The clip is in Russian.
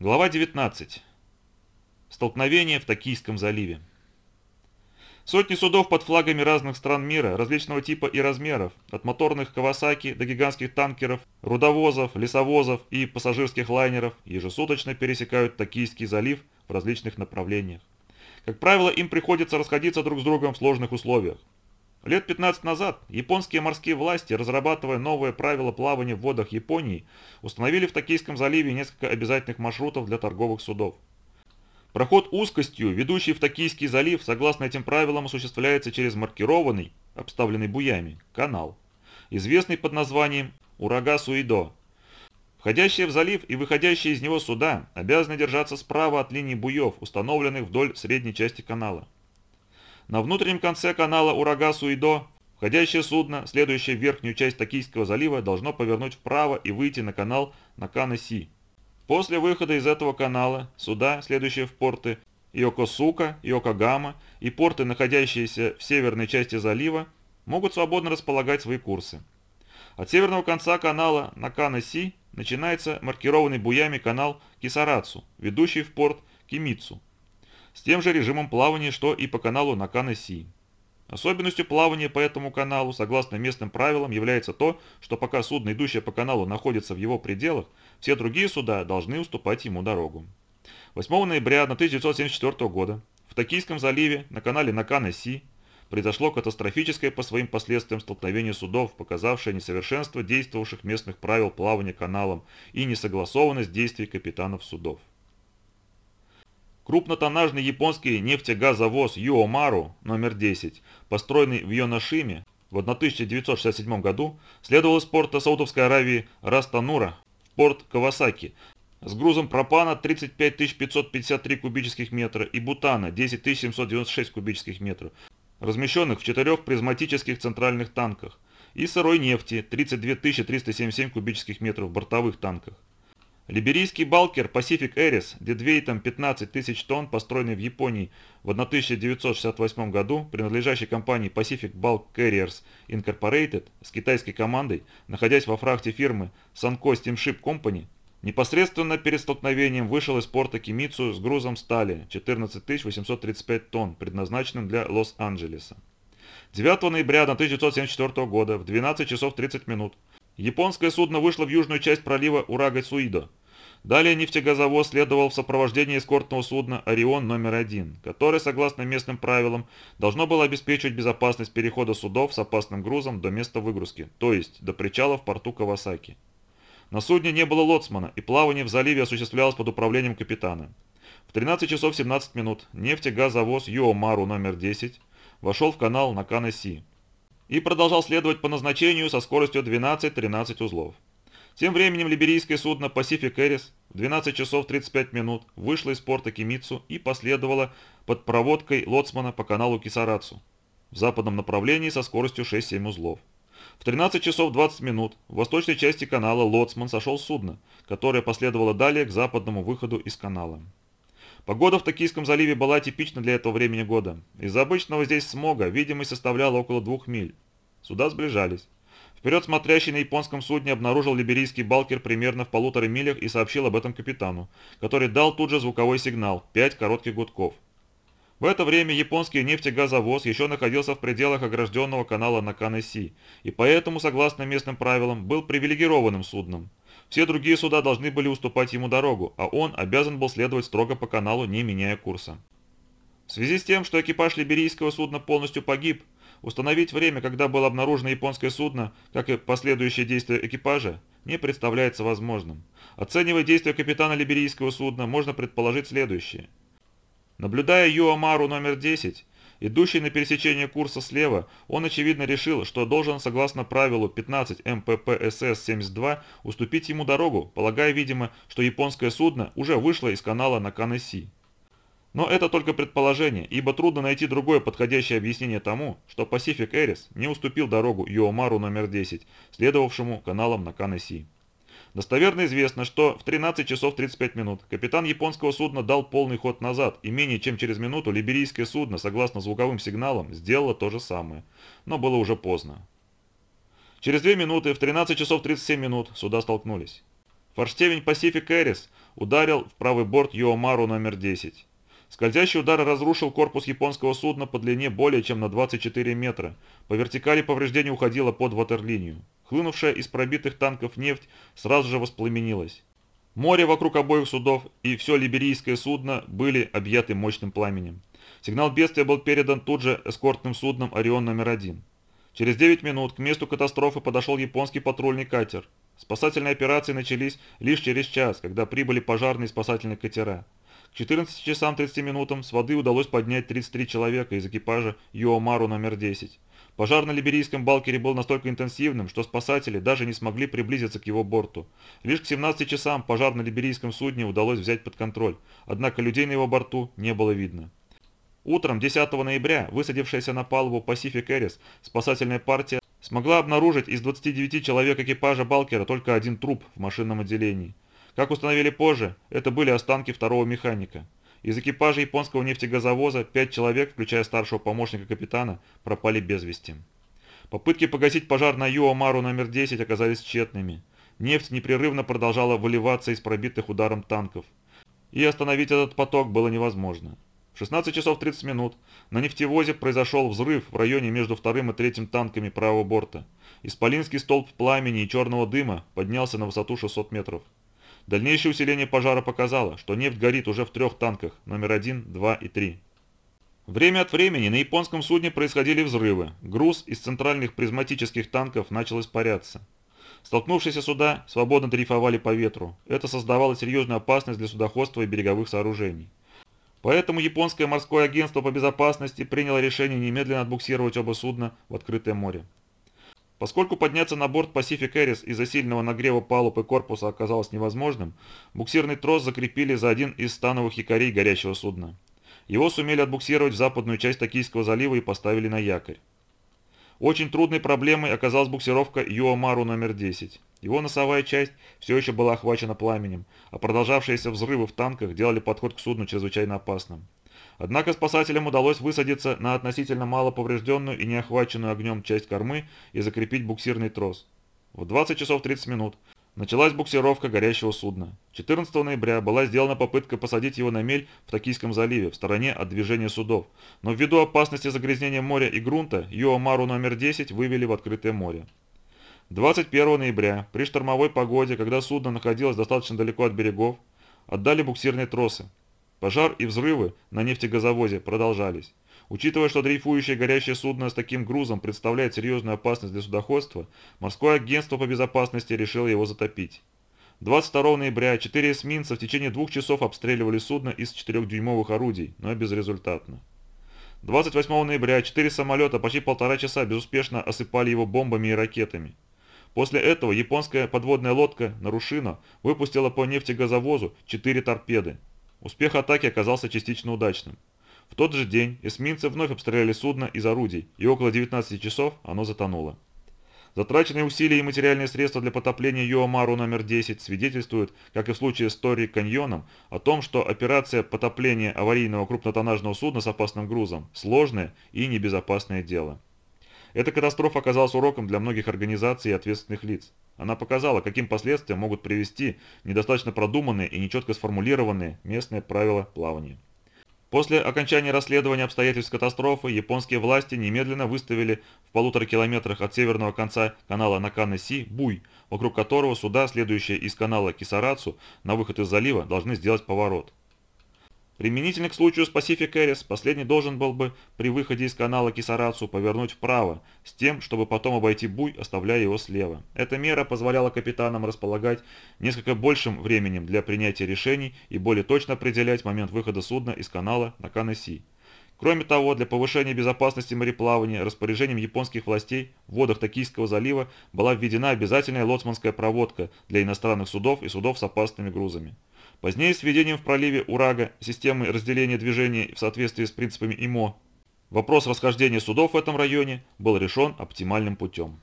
Глава 19. Столкновение в Токийском заливе. Сотни судов под флагами разных стран мира, различного типа и размеров, от моторных Кавасаки до гигантских танкеров, рудовозов, лесовозов и пассажирских лайнеров, ежесуточно пересекают Токийский залив в различных направлениях. Как правило, им приходится расходиться друг с другом в сложных условиях. Лет 15 назад японские морские власти, разрабатывая новые правила плавания в водах Японии, установили в Токийском заливе несколько обязательных маршрутов для торговых судов. Проход узкостью, ведущий в Токийский залив, согласно этим правилам, осуществляется через маркированный, обставленный буями, канал, известный под названием Урага-Суидо. Входящие в залив и выходящие из него суда обязаны держаться справа от линии буев, установленных вдоль средней части канала. На внутреннем конце канала Урага-Суидо входящее судно, следующее в верхнюю часть Токийского залива, должно повернуть вправо и выйти на канал Накана-Си. После выхода из этого канала суда, следующие в порты Йокосука, Йокогама и порты, находящиеся в северной части залива, могут свободно располагать свои курсы. От северного конца канала Накана-Си начинается маркированный буями канал Кисарацу, ведущий в порт Кимицу с тем же режимом плавания, что и по каналу Накана-Си. Особенностью плавания по этому каналу, согласно местным правилам, является то, что пока судно, идущее по каналу, находится в его пределах, все другие суда должны уступать ему дорогу. 8 ноября 1974 года в Токийском заливе на канале Накана-Си произошло катастрофическое по своим последствиям столкновение судов, показавшее несовершенство действовавших местных правил плавания каналом и несогласованность действий капитанов судов. Крупнотоннажный японский нефтегазовоз Юомару номер 10, построенный в Йонашиме в 1967 году, следовал из порта Саудовской Аравии Растанура в порт Кавасаки с грузом пропана 35 553 кубических метра и бутана 10 796 кубических метров, размещенных в четырех призматических центральных танках, и сырой нефти 32 377 кубических метров в бортовых танках. Либерийский балкер Pacific Ares дедвейтом 15 тысяч тонн, построенный в Японии в 1968 году, принадлежащий компании Pacific Bulk Carriers Incorporated с китайской командой, находясь во фрахте фирмы Sanko Steamship Company, непосредственно перед столкновением вышел из порта Кимицу с грузом стали 14 835 тонн, предназначенным для Лос-Анджелеса. 9 ноября 1974 года в 12 часов 30 минут Японское судно вышло в южную часть пролива Урага-Суидо. Далее нефтегазовоз следовал в сопровождении эскортного судна «Орион номер один», которое, согласно местным правилам, должно было обеспечивать безопасность перехода судов с опасным грузом до места выгрузки, то есть до причала в порту Кавасаки. На судне не было лоцмана, и плавание в заливе осуществлялось под управлением капитана. В 13 часов 17 минут нефтегазовоз Юомару номер 10 вошел в канал Накана-Си и продолжал следовать по назначению со скоростью 12-13 узлов. Тем временем либерийское судно Pacific Ares в 12 часов 35 минут вышло из порта Кимицу и последовало под проводкой лоцмана по каналу Кисарацу в западном направлении со скоростью 6-7 узлов. В 13 часов 20 минут в восточной части канала лоцман сошел с судна, которое последовало далее к западному выходу из канала. Погода в Токийском заливе была типична для этого времени года. Из-за обычного здесь смога видимость составляла около двух миль. Суда сближались. Вперед смотрящий на японском судне обнаружил либерийский балкер примерно в полутора милях и сообщил об этом капитану, который дал тут же звуковой сигнал – пять коротких гудков. В это время японский нефтегазовоз еще находился в пределах огражденного канала Наканеси, и поэтому, согласно местным правилам, был привилегированным судном. Все другие суда должны были уступать ему дорогу, а он обязан был следовать строго по каналу, не меняя курса. В связи с тем, что экипаж либерийского судна полностью погиб, установить время, когда было обнаружено японское судно, как и последующие действия экипажа, не представляется возможным. Оценивая действия капитана либерийского судна, можно предположить следующее. Наблюдая Юамару номер 10, Идущий на пересечение курса слева, он очевидно решил, что должен, согласно правилу 15 МППСС-72, уступить ему дорогу, полагая, видимо, что японское судно уже вышло из канала на Канеси. Но это только предположение, ибо трудно найти другое подходящее объяснение тому, что Pacific Ares не уступил дорогу Юомару номер 10, следовавшему каналом на Канеси. Достоверно известно, что в 13 часов 35 минут капитан японского судна дал полный ход назад, и менее чем через минуту либерийское судно, согласно звуковым сигналам, сделало то же самое. Но было уже поздно. Через 2 минуты, в 13 часов 37 минут, суда столкнулись. Форштевень Pacific Airways ударил в правый борт Йоомару номер 10. Скользящий удар разрушил корпус японского судна по длине более чем на 24 метра. По вертикали повреждение уходило под ватерлинию. Хлынувшая из пробитых танков нефть сразу же воспламенилась. Море вокруг обоих судов и все либерийское судно были объяты мощным пламенем. Сигнал бедствия был передан тут же эскортным судном «Орион номер один». Через 9 минут к месту катастрофы подошел японский патрульный катер. Спасательные операции начались лишь через час, когда прибыли пожарные и спасательные катера. К 14 часам 30 минутам с воды удалось поднять 33 человека из экипажа Юомару номер 10. Пожар на либерийском балкере был настолько интенсивным, что спасатели даже не смогли приблизиться к его борту. Лишь к 17 часам пожар на либерийском судне удалось взять под контроль, однако людей на его борту не было видно. Утром 10 ноября высадившаяся на палубу Pacific Airways спасательная партия смогла обнаружить из 29 человек экипажа Балкера только один труп в машинном отделении. Как установили позже, это были останки второго механика. Из экипажа японского нефтегазовоза пять человек, включая старшего помощника капитана, пропали без вести. Попытки погасить пожар на Юомару номер 10 оказались тщетными. Нефть непрерывно продолжала выливаться из пробитых ударом танков. И остановить этот поток было невозможно. В 16 часов 30 минут на нефтевозе произошел взрыв в районе между вторым и третьим танками правого борта. Исполинский столб пламени и черного дыма поднялся на высоту 600 метров. Дальнейшее усиление пожара показало, что нефть горит уже в трех танках номер 1, 2 и 3. Время от времени на японском судне происходили взрывы. Груз из центральных призматических танков начал испаряться. Столкнувшиеся суда свободно дрейфовали по ветру. Это создавало серьезную опасность для судоходства и береговых сооружений. Поэтому японское морское агентство по безопасности приняло решение немедленно отбуксировать оба судна в открытое море. Поскольку подняться на борт Pacific Airways из-за сильного нагрева палуб и корпуса оказалось невозможным, буксирный трос закрепили за один из становых якорей горящего судна. Его сумели отбуксировать в западную часть Токийского залива и поставили на якорь. Очень трудной проблемой оказалась буксировка Юомару номер 10. Его носовая часть все еще была охвачена пламенем, а продолжавшиеся взрывы в танках делали подход к судну чрезвычайно опасным. Однако спасателям удалось высадиться на относительно мало поврежденную и не охваченную огнем часть кормы и закрепить буксирный трос. В 20 часов 30 минут началась буксировка горящего судна. 14 ноября была сделана попытка посадить его на мель в Токийском заливе, в стороне от движения судов, но ввиду опасности загрязнения моря и грунта, Юомару номер 10 вывели в открытое море. 21 ноября, при штормовой погоде, когда судно находилось достаточно далеко от берегов, отдали буксирные тросы. Пожар и взрывы на нефтегазовозе продолжались. Учитывая, что дрейфующее горящее судно с таким грузом представляет серьезную опасность для судоходства, морское агентство по безопасности решило его затопить. 22 ноября четыре эсминца в течение двух часов обстреливали судно из 4-дюймовых орудий, но безрезультатно. 28 ноября четыре самолета почти полтора часа безуспешно осыпали его бомбами и ракетами. После этого японская подводная лодка «Нарушино» выпустила по нефтегазовозу 4 торпеды. Успех атаки оказался частично удачным. В тот же день эсминцы вновь обстреляли судно из орудий, и около 19 часов оно затонуло. Затраченные усилия и материальные средства для потопления Юомару номер 10 свидетельствуют, как и в случае с Тори Каньоном, о том, что операция потопления аварийного крупнотоннажного судна с опасным грузом – сложное и небезопасное дело. Эта катастрофа оказалась уроком для многих организаций и ответственных лиц. Она показала, каким последствиям могут привести недостаточно продуманные и нечетко сформулированные местные правила плавания. После окончания расследования обстоятельств катастрофы японские власти немедленно выставили в полутора километрах от северного конца канала Наканы-Си буй, вокруг которого суда, следующие из канала Кисарацу на выход из залива, должны сделать поворот. Применительно к случаю с Pacific Airways, последний должен был бы при выходе из канала Кисарацу повернуть вправо, с тем, чтобы потом обойти буй, оставляя его слева. Эта мера позволяла капитанам располагать несколько большим временем для принятия решений и более точно определять момент выхода судна из канала на Канеси. Кроме того, для повышения безопасности мореплавания распоряжением японских властей в водах Токийского залива была введена обязательная лоцманская проводка для иностранных судов и судов с опасными грузами. Позднее с введением в проливе Урага системы разделения движений в соответствии с принципами ИМО, вопрос расхождения судов в этом районе был решен оптимальным путем.